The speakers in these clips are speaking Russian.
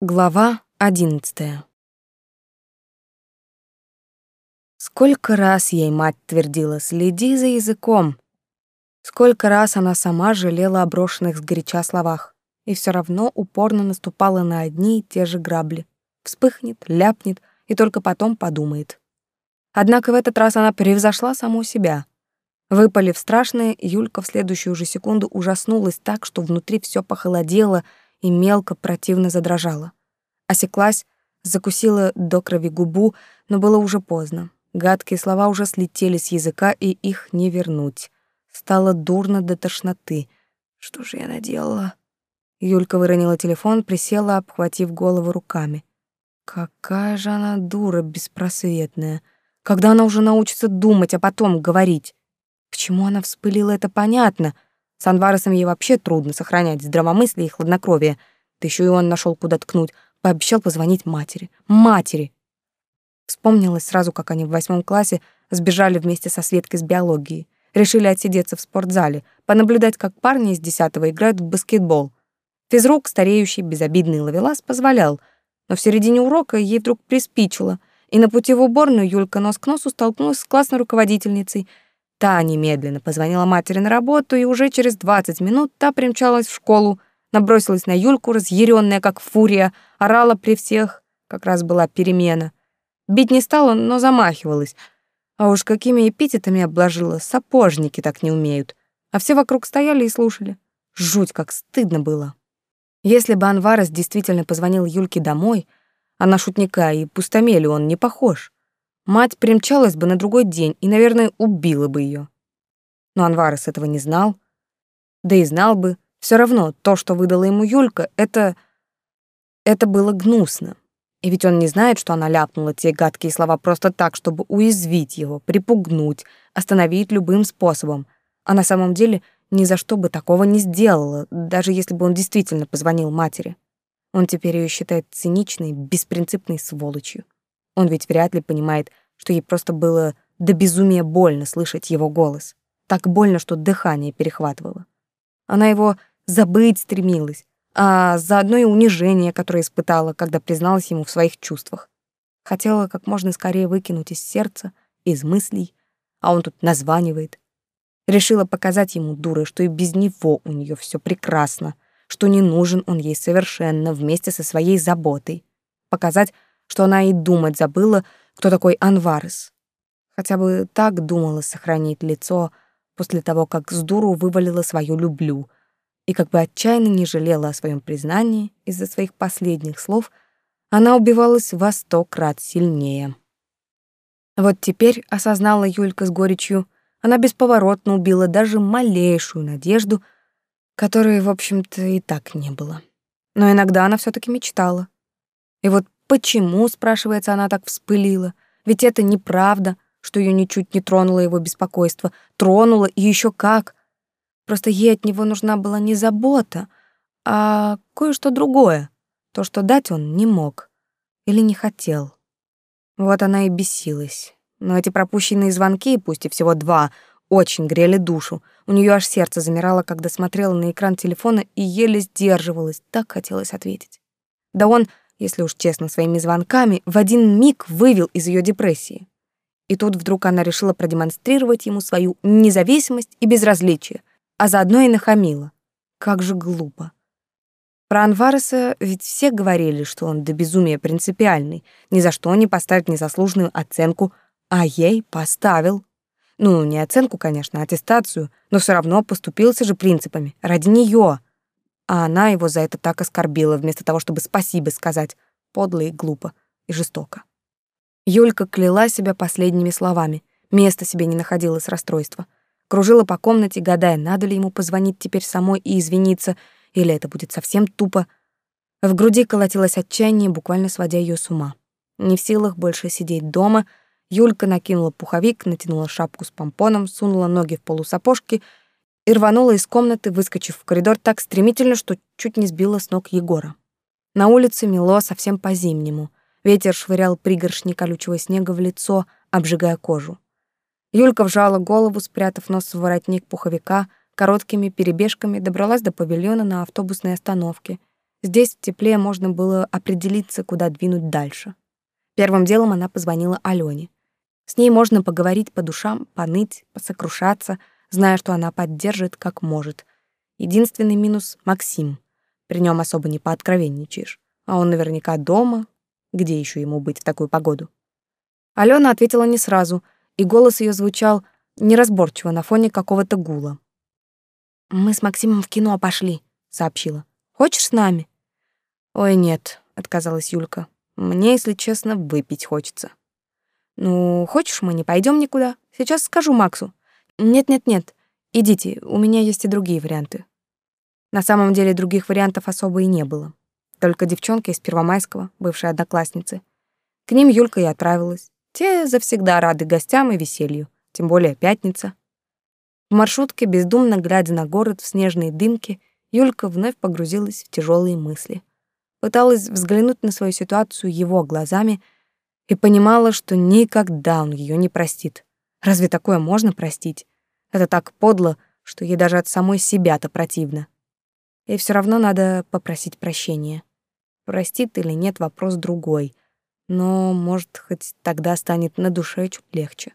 Глава одиннадцатая. Сколько раз ей мать твердила «следи за языком». Сколько раз она сама жалела о брошенных сгоряча словах и все равно упорно наступала на одни и те же грабли. Вспыхнет, ляпнет и только потом подумает. Однако в этот раз она превзошла саму себя. Выпалив страшное, Юлька в следующую же секунду ужаснулась так, что внутри все похолодело — и мелко противно задрожала. Осеклась, закусила до крови губу, но было уже поздно. Гадкие слова уже слетели с языка, и их не вернуть. Стало дурно до тошноты. Что же я наделала? Юлька выронила телефон, присела, обхватив голову руками. Какая же она дура беспросветная. Когда она уже научится думать, а потом говорить? К чему она вспылила, это понятно — с Анваресом ей вообще трудно сохранять здравомыслие и хладнокровие. Да еще и он нашел куда ткнуть, пообещал позвонить матери. Матери! Вспомнилось сразу, как они в восьмом классе сбежали вместе со Светкой с биологии. Решили отсидеться в спортзале, понаблюдать, как парни из десятого играют в баскетбол. Физрук, стареющий, безобидный ловелас, позволял, но в середине урока ей вдруг приспичило, и на пути в уборную Юлька нос к носу столкнулась с классной руководительницей — Та немедленно позвонила матери на работу, и уже через 20 минут та примчалась в школу, набросилась на Юльку, разъяренная как фурия, орала при всех, как раз была перемена. Бить не стала, но замахивалась. А уж какими эпитетами обложила, сапожники так не умеют. А все вокруг стояли и слушали. Жуть, как стыдно было. Если бы Анварес действительно позвонил Юльке домой, а на шутника и пустомелю он не похож. Мать примчалась бы на другой день и, наверное, убила бы ее. Но Анварес этого не знал. Да и знал бы, все равно то, что выдала ему Юлька, это... Это было гнусно. И ведь он не знает, что она ляпнула те гадкие слова просто так, чтобы уязвить его, припугнуть, остановить любым способом. А на самом деле ни за что бы такого не сделала, даже если бы он действительно позвонил матери. Он теперь ее считает циничной, беспринципной сволочью. Он ведь вряд ли понимает, что ей просто было до безумия больно слышать его голос. Так больно, что дыхание перехватывало. Она его забыть стремилась, а заодно и унижение, которое испытала, когда призналась ему в своих чувствах. Хотела как можно скорее выкинуть из сердца, из мыслей, а он тут названивает. Решила показать ему, дурой, что и без него у нее все прекрасно, что не нужен он ей совершенно вместе со своей заботой. Показать, что она и думать забыла, кто такой Анварес. Хотя бы так думала сохранить лицо после того, как с дуру вывалила свою «люблю», и как бы отчаянно не жалела о своем признании из-за своих последних слов, она убивалась во сто крат сильнее. Вот теперь, осознала Юлька с горечью, она бесповоротно убила даже малейшую надежду, которой, в общем-то, и так не было. Но иногда она все таки мечтала. И вот Почему, спрашивается, она так вспылила? Ведь это неправда, что ее ничуть не тронуло его беспокойство. Тронуло и еще как. Просто ей от него нужна была не забота, а кое-что другое. То, что дать он не мог. Или не хотел. Вот она и бесилась. Но эти пропущенные звонки, пусть и всего два, очень грели душу. У нее аж сердце замирало, когда смотрела на экран телефона и еле сдерживалась. Так хотелось ответить. Да он если уж честно, своими звонками, в один миг вывел из ее депрессии. И тут вдруг она решила продемонстрировать ему свою независимость и безразличие, а заодно и нахамила. Как же глупо. Про Анвареса ведь все говорили, что он до безумия принципиальный, ни за что не поставит незаслуженную оценку, а ей поставил. Ну, не оценку, конечно, а аттестацию, но все равно поступился же принципами, ради нее а она его за это так оскорбила, вместо того, чтобы спасибо сказать. Подло и глупо, и жестоко. Юлька кляла себя последними словами. Места себе не находила с расстройства. Кружила по комнате, гадая, надо ли ему позвонить теперь самой и извиниться, или это будет совсем тупо. В груди колотилось отчаяние, буквально сводя ее с ума. Не в силах больше сидеть дома, Юлька накинула пуховик, натянула шапку с помпоном, сунула ноги в полусапожки — и рванула из комнаты, выскочив в коридор так стремительно, что чуть не сбила с ног Егора. На улице мело совсем по-зимнему. Ветер швырял пригоршни колючего снега в лицо, обжигая кожу. Юлька вжала голову, спрятав нос в воротник пуховика, короткими перебежками добралась до павильона на автобусной остановке. Здесь в тепле можно было определиться, куда двинуть дальше. Первым делом она позвонила Алёне. С ней можно поговорить по душам, поныть, посокрушаться, зная, что она поддержит как может. Единственный минус — Максим. При нем особо не пооткровенничаешь. А он наверняка дома. Где еще ему быть в такую погоду? Алена ответила не сразу, и голос ее звучал неразборчиво на фоне какого-то гула. «Мы с Максимом в кино пошли», — сообщила. «Хочешь с нами?» «Ой, нет», — отказалась Юлька. «Мне, если честно, выпить хочется». «Ну, хочешь, мы не пойдем никуда? Сейчас скажу Максу». «Нет-нет-нет, идите, у меня есть и другие варианты». На самом деле других вариантов особо и не было. Только девчонки из Первомайского, бывшие одноклассницы. К ним Юлька и отправилась. Те завсегда рады гостям и веселью, тем более пятница. В маршрутке, бездумно глядя на город в снежные дымки, Юлька вновь погрузилась в тяжелые мысли. Пыталась взглянуть на свою ситуацию его глазами и понимала, что никогда он ее не простит. Разве такое можно простить? Это так подло, что ей даже от самой себя-то противно. И все равно надо попросить прощения. Простит или нет, вопрос другой. Но, может, хоть тогда станет на душе чуть легче.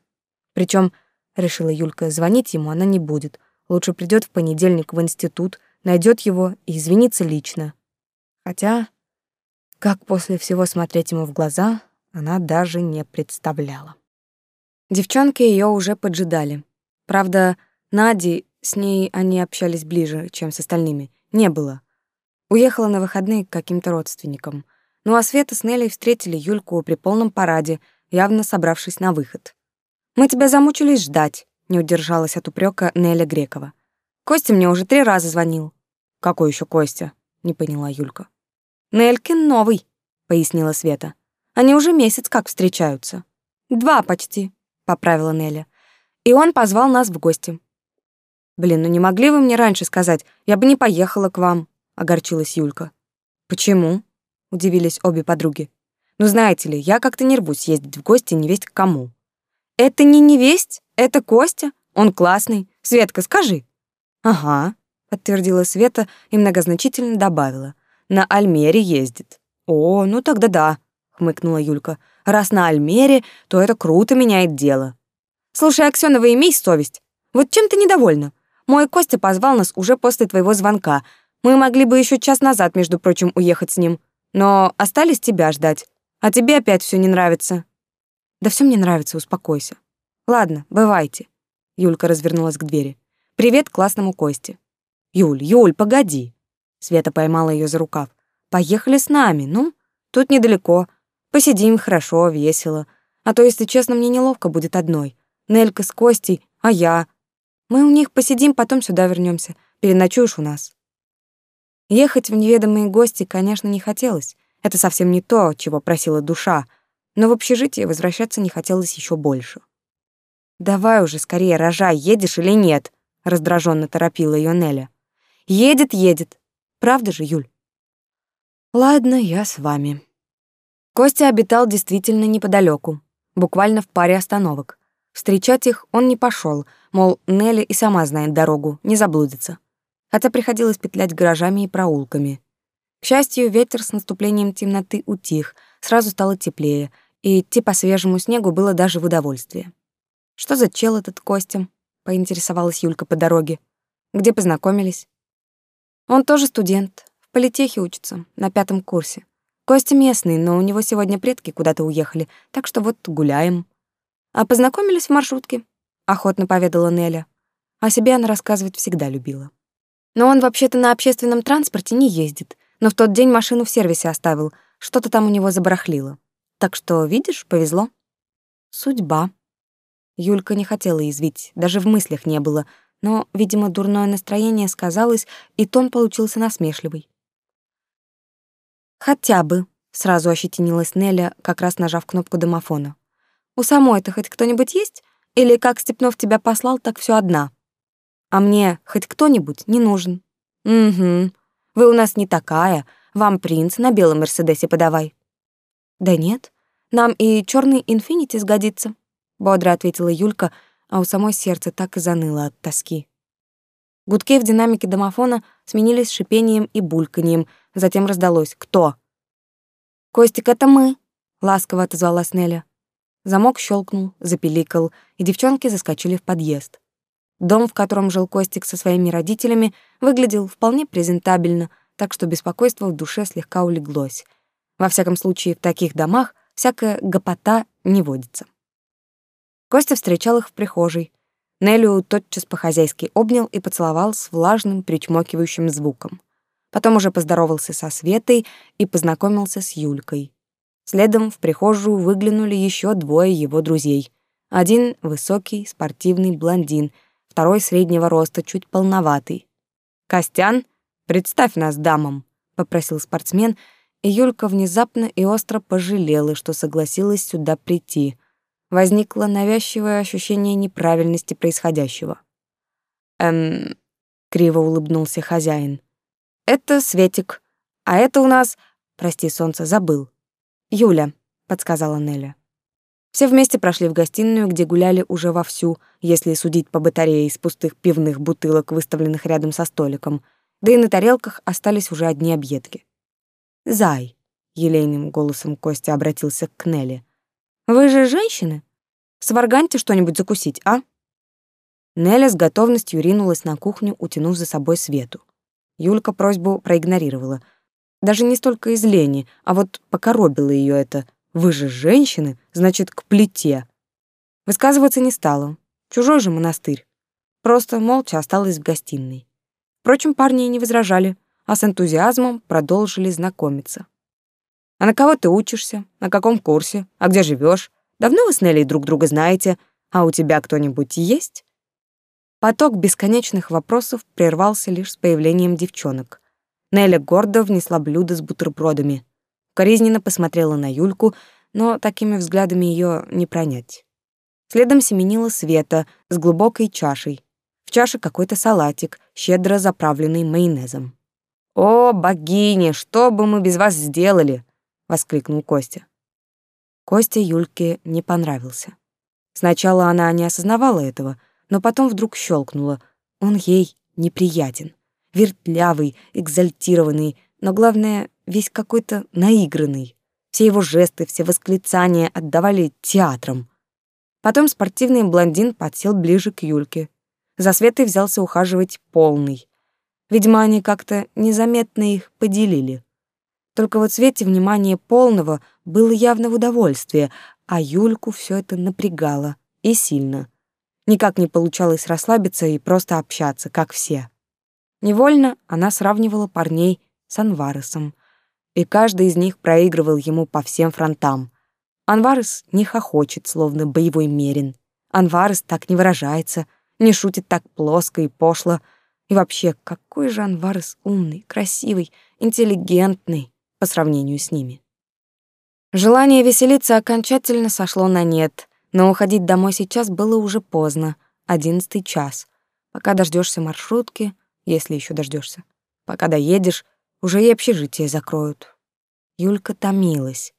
Причем, решила Юлька, звонить ему она не будет. Лучше придет в понедельник в институт, найдет его и извинится лично. Хотя, как после всего смотреть ему в глаза, она даже не представляла. Девчонки ее уже поджидали. Правда, Нади, с ней они общались ближе, чем с остальными, не было. Уехала на выходные к каким-то родственникам. Ну а Света с Нелей встретили Юльку при полном параде, явно собравшись на выход. «Мы тебя замучились ждать», — не удержалась от упрека Неля Грекова. «Костя мне уже три раза звонил». «Какой еще Костя?» — не поняла Юлька. «Нелькин новый», — пояснила Света. «Они уже месяц как встречаются». «Два почти», — поправила Неля. «И он позвал нас в гости. «Блин, ну не могли вы мне раньше сказать? Я бы не поехала к вам», — огорчилась Юлька. «Почему?» — удивились обе подруги. «Ну, знаете ли, я как-то не рвусь ездить в гости невесть к кому». «Это не невесть, это Костя. Он классный. Светка, скажи». «Ага», — подтвердила Света и многозначительно добавила. «На Альмере ездит». «О, ну тогда да», — хмыкнула Юлька. «Раз на Альмере, то это круто меняет дело». «Слушай, Аксёнова, имей совесть. Вот чем ты недовольна? Мой Костя позвал нас уже после твоего звонка. Мы могли бы еще час назад, между прочим, уехать с ним. Но остались тебя ждать. А тебе опять все не нравится. Да все мне нравится, успокойся. Ладно, бывайте. Юлька развернулась к двери. Привет классному Косте. Юль, Юль, погоди. Света поймала ее за рукав. Поехали с нами, ну? Тут недалеко. Посидим хорошо, весело. А то, если честно, мне неловко будет одной. Нелька с Костей, а я. Мы у них посидим, потом сюда вернемся. Переночуешь у нас. Ехать в неведомые гости, конечно, не хотелось. Это совсем не то, чего просила душа. Но в общежитие возвращаться не хотелось еще больше. «Давай уже скорее рожай, едешь или нет?» — раздраженно торопила ее Неля. «Едет, едет. Правда же, Юль?» «Ладно, я с вами». Костя обитал действительно неподалеку, буквально в паре остановок. Встречать их он не пошел, мол, Нелли и сама знает дорогу, не заблудится. Хотя приходилось петлять гаражами и проулками. К счастью, ветер с наступлением темноты утих, сразу стало теплее, и идти по свежему снегу было даже в удовольствие. «Что за чел этот Костя?» — поинтересовалась Юлька по дороге. «Где познакомились?» «Он тоже студент, в политехе учится, на пятом курсе. Костя местный, но у него сегодня предки куда-то уехали, так что вот гуляем». А познакомились в маршрутке, охотно поведала Неля. О себе она рассказывать всегда любила. Но он вообще-то на общественном транспорте не ездит, но в тот день машину в сервисе оставил, что-то там у него забарахлило. Так что, видишь, повезло. Судьба. Юлька не хотела извить, даже в мыслях не было, но, видимо, дурное настроение сказалось, и тон получился насмешливый. «Хотя бы», — сразу ощетинилась Неля, как раз нажав кнопку домофона. У самой-то хоть кто-нибудь есть? Или как Степнов тебя послал, так все одна? А мне хоть кто-нибудь не нужен. Угу. Вы у нас не такая. Вам принц на белом Мерседесе подавай. Да нет, нам и черный инфинити сгодится, бодро ответила Юлька, а у самой сердце так и заныло от тоски. Гудки в динамике домофона сменились шипением и бульканьем, затем раздалось «Кто?». «Костик, это мы!» — ласково отозвалась Неля. Замок щелкнул, запеликал, и девчонки заскочили в подъезд. Дом, в котором жил Костик со своими родителями, выглядел вполне презентабельно, так что беспокойство в душе слегка улеглось. Во всяком случае, в таких домах всякая гопота не водится. Костя встречал их в прихожей. Нелю тотчас по-хозяйски обнял и поцеловал с влажным причмокивающим звуком. Потом уже поздоровался со Светой и познакомился с Юлькой. Следом в прихожую выглянули еще двое его друзей. Один — высокий, спортивный блондин, второй — среднего роста, чуть полноватый. «Костян, представь нас дамам», — попросил спортсмен, и Юлька внезапно и остро пожалела, что согласилась сюда прийти — возникло навязчивое ощущение неправильности происходящего. «Эм...» — криво улыбнулся хозяин. «Это Светик, а это у нас...» «Прости, солнце, забыл». «Юля», — подсказала Неля. Все вместе прошли в гостиную, где гуляли уже вовсю, если судить по батарее из пустых пивных бутылок, выставленных рядом со столиком, да и на тарелках остались уже одни объедки. «Зай», — елейным голосом Костя обратился к Нелли, вы же женщины. Сварганьте что-нибудь закусить, а?» Неля с готовностью ринулась на кухню, утянув за собой Свету. Юлька просьбу проигнорировала. Даже не столько из лени, а вот покоробило ее это. «Вы же женщины, значит, к плите». Высказываться не стала. Чужой же монастырь. Просто молча осталась в гостиной. Впрочем, парни и не возражали, а с энтузиазмом продолжили знакомиться. А на кого ты учишься? На каком курсе? А где живешь? Давно вы с Нелли друг друга знаете? А у тебя кто-нибудь есть?» Поток бесконечных вопросов прервался лишь с появлением девчонок. Неля гордо внесла блюдо с бутербродами. Коризненно посмотрела на Юльку, но такими взглядами ее не пронять. Следом семенила Света с глубокой чашей. В чаше какой-то салатик, щедро заправленный майонезом. «О, богини, что бы мы без вас сделали?» Воскликнул Костя. Костя Юльке не понравился. Сначала она не осознавала этого, но потом вдруг щелкнула. Он ей неприятен. Вертлявый, экзальтированный, но главное, весь какой-то наигранный. Все его жесты, все восклицания отдавали театром. Потом спортивный блондин подсел ближе к Юльке. За Светой взялся ухаживать полный. Видимо, они как-то незаметно их поделили. Только вот Свете внимание полного было явно в удовольствие, а Юльку все это напрягало и сильно. Никак не получалось расслабиться и просто общаться, как все. Невольно она сравнивала парней с Анваресом, и каждый из них проигрывал ему по всем фронтам. Анварес не хохочет, словно боевой мерин. Анварес так не выражается, не шутит так плоско и пошло. И вообще, какой же Анварес умный, красивый, интеллигентный по сравнению с ними. Желание веселиться окончательно сошло на нет, но уходить домой сейчас было уже поздно, одиннадцатый час. Пока дождешься маршрутки, если еще дождешься, пока доедешь, уже и общежитие закроют. Юлька томилась.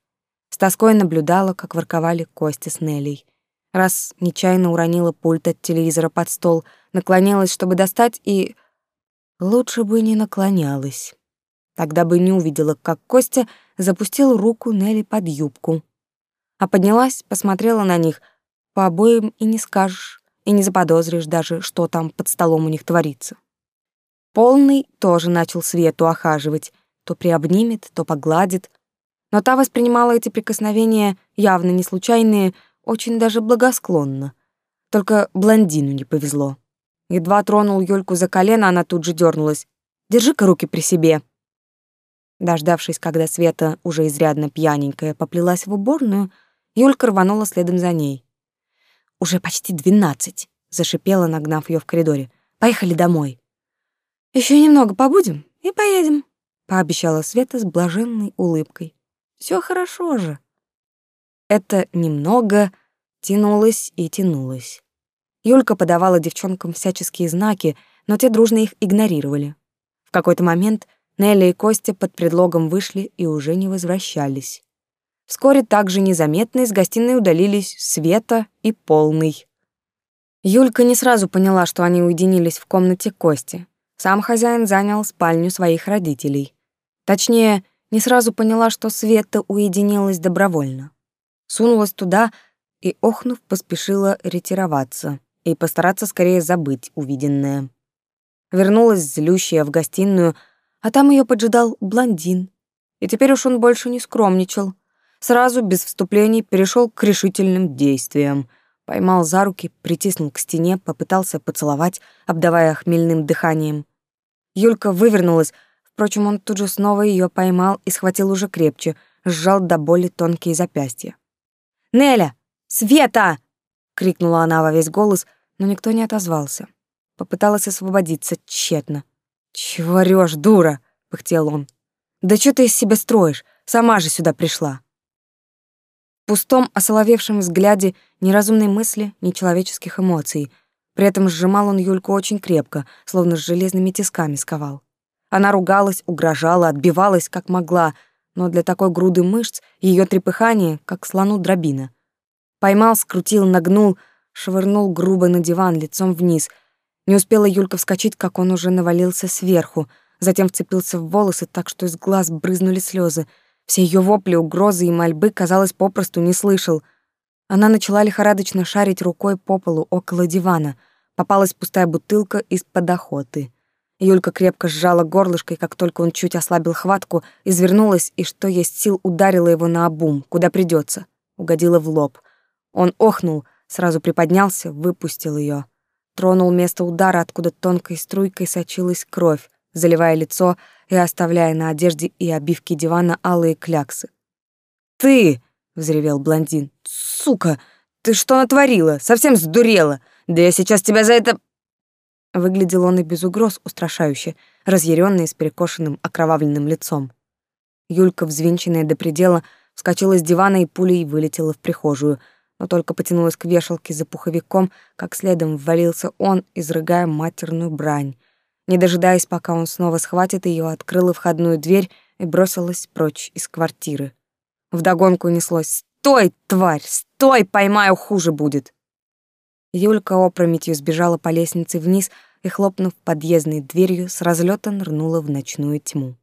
С тоской наблюдала, как ворковали Костя с Нелей. Раз нечаянно уронила пульт от телевизора под стол, наклонялась, чтобы достать, и... Лучше бы не наклонялась. Тогда бы не увидела, как Костя запустил руку Нелли под юбку. А поднялась, посмотрела на них. По обоим и не скажешь, и не заподозришь даже, что там под столом у них творится. Полный тоже начал Свету охаживать. То приобнимет, то погладит. Но та воспринимала эти прикосновения, явно не случайные, очень даже благосклонно. Только блондину не повезло. Едва тронул Юльку за колено, она тут же дернулась. «Держи-ка руки при себе», Дождавшись, когда Света, уже изрядно пьяненькая, поплелась в уборную, Юлька рванула следом за ней. «Уже почти двенадцать», — зашипела, нагнав ее в коридоре. «Поехали домой». Еще немного побудем и поедем», — пообещала Света с блаженной улыбкой. Все хорошо же». Это немного тянулось и тянулось. Юлька подавала девчонкам всяческие знаки, но те дружно их игнорировали. В какой-то момент Нелли и Костя под предлогом вышли и уже не возвращались. Вскоре также незаметно из гостиной удалились Света и Полный. Юлька не сразу поняла, что они уединились в комнате Кости. Сам хозяин занял спальню своих родителей. Точнее, не сразу поняла, что Света уединилась добровольно. Сунулась туда и, охнув, поспешила ретироваться и постараться скорее забыть увиденное. Вернулась злющая в гостиную, а там ее поджидал блондин. И теперь уж он больше не скромничал. Сразу, без вступлений, перешел к решительным действиям. Поймал за руки, притиснул к стене, попытался поцеловать, обдавая хмельным дыханием. Юлька вывернулась, впрочем, он тут же снова ее поймал и схватил уже крепче, сжал до боли тонкие запястья. «Неля! Света!» — крикнула она во весь голос, но никто не отозвался. Попыталась освободиться тщетно. «Чего орёшь, дура?» — пыхтел он. «Да что ты из себя строишь? Сама же сюда пришла». В пустом, осоловевшем взгляде ни разумной мысли, ни человеческих эмоций. При этом сжимал он Юльку очень крепко, словно с железными тисками сковал. Она ругалась, угрожала, отбивалась, как могла, но для такой груды мышц ее трепыхание, как слону дробина. Поймал, скрутил, нагнул, швырнул грубо на диван лицом вниз — не успела Юлька вскочить, как он уже навалился сверху, затем вцепился в волосы так, что из глаз брызнули слезы. Все ее вопли, угрозы и мольбы, казалось, попросту не слышал. Она начала лихорадочно шарить рукой по полу около дивана. Попалась пустая бутылка из-под охоты. Юлька крепко сжала горлышко, и как только он чуть ослабил хватку, извернулась и, что есть сил, ударила его на обум, куда придется. Угодила в лоб. Он охнул, сразу приподнялся, выпустил ее тронул место удара, откуда тонкой струйкой сочилась кровь, заливая лицо и оставляя на одежде и обивке дивана алые кляксы. «Ты!» — взревел блондин. «Сука! Ты что натворила? Совсем сдурела! Да я сейчас тебя за это...» Выглядел он и без угроз устрашающе, разъярённый с перекошенным окровавленным лицом. Юлька, взвинченная до предела, вскочила с дивана и пулей вылетела в прихожую — но только потянулась к вешалке за пуховиком, как следом ввалился он, изрыгая матерную брань. Не дожидаясь, пока он снова схватит ее, открыла входную дверь и бросилась прочь из квартиры. Вдогонку неслось «Стой, тварь! Стой! Поймаю, хуже будет!» Юлька опрометью сбежала по лестнице вниз и, хлопнув подъездной дверью, с разлета нырнула в ночную тьму.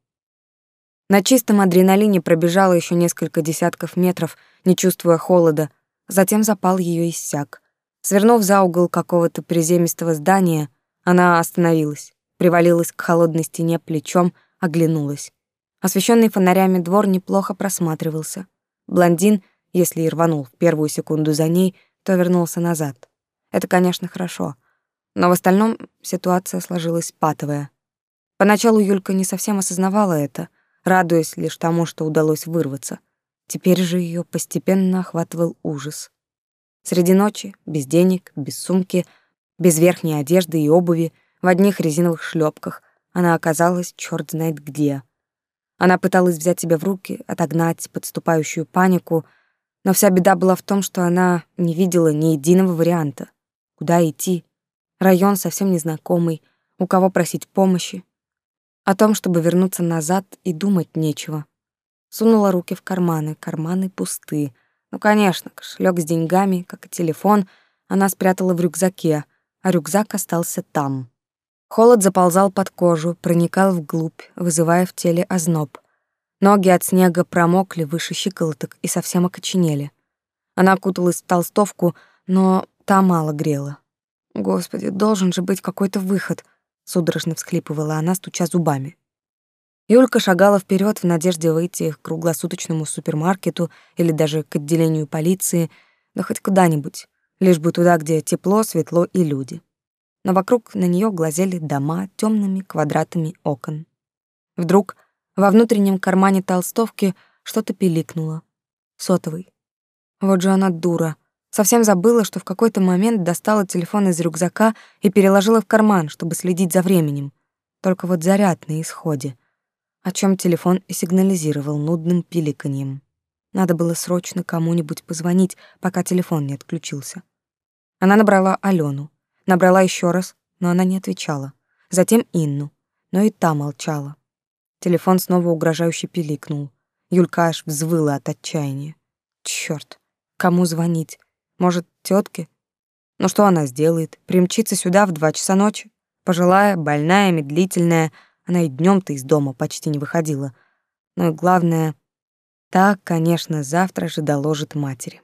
На чистом адреналине пробежала еще несколько десятков метров, не чувствуя холода, Затем запал ее иссяк. Свернув за угол какого-то приземистого здания, она остановилась, привалилась к холодной стене плечом, оглянулась. Освещенный фонарями двор неплохо просматривался. Блондин, если и рванул в первую секунду за ней, то вернулся назад. Это, конечно, хорошо. Но в остальном ситуация сложилась патовая. Поначалу Юлька не совсем осознавала это, радуясь лишь тому, что удалось вырваться — Теперь же ее постепенно охватывал ужас. Среди ночи, без денег, без сумки, без верхней одежды и обуви, в одних резиновых шлепках, она оказалась черт знает где. Она пыталась взять себя в руки, отогнать подступающую панику, но вся беда была в том, что она не видела ни единого варианта. Куда идти? Район совсем незнакомый, у кого просить помощи. О том, чтобы вернуться назад, и думать нечего. Сунула руки в карманы, карманы пусты. Ну, конечно, кошелек с деньгами, как и телефон, она спрятала в рюкзаке, а рюкзак остался там. Холод заползал под кожу, проникал вглубь, вызывая в теле озноб. Ноги от снега промокли выше щиколоток и совсем окоченели. Она окуталась в толстовку, но та мало грела. Господи, должен же быть какой-то выход, судорожно всхлипывала она, стуча зубами. Юлька шагала вперед в надежде выйти к круглосуточному супермаркету или даже к отделению полиции, да хоть куда-нибудь, лишь бы туда, где тепло, светло и люди. Но вокруг на нее глазели дома темными квадратами окон. Вдруг во внутреннем кармане толстовки что-то пиликнуло. Сотовый. Вот же она дура. Совсем забыла, что в какой-то момент достала телефон из рюкзака и переложила в карман, чтобы следить за временем. Только вот заряд на исходе о чем телефон и сигнализировал нудным пиликаньем. Надо было срочно кому-нибудь позвонить, пока телефон не отключился. Она набрала Алену, набрала еще раз, но она не отвечала. Затем Инну, но и та молчала. Телефон снова угрожающе пиликнул. Юлька аж взвыла от отчаяния. Черт, кому звонить? Может, тетке? Ну что она сделает? Примчится сюда в два часа ночи? Пожилая, больная, медлительная, она и днем то из дома почти не выходила. Но и главное, так, конечно, завтра же доложит матери.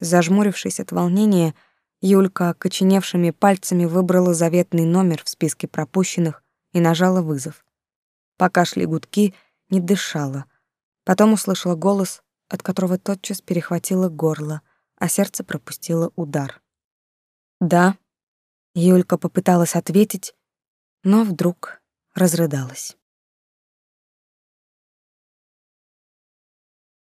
Зажмурившись от волнения, Юлька окоченевшими пальцами выбрала заветный номер в списке пропущенных и нажала вызов. Пока шли гудки, не дышала. Потом услышала голос, от которого тотчас перехватило горло, а сердце пропустило удар. «Да», — Юлька попыталась ответить, но вдруг разрыдалась.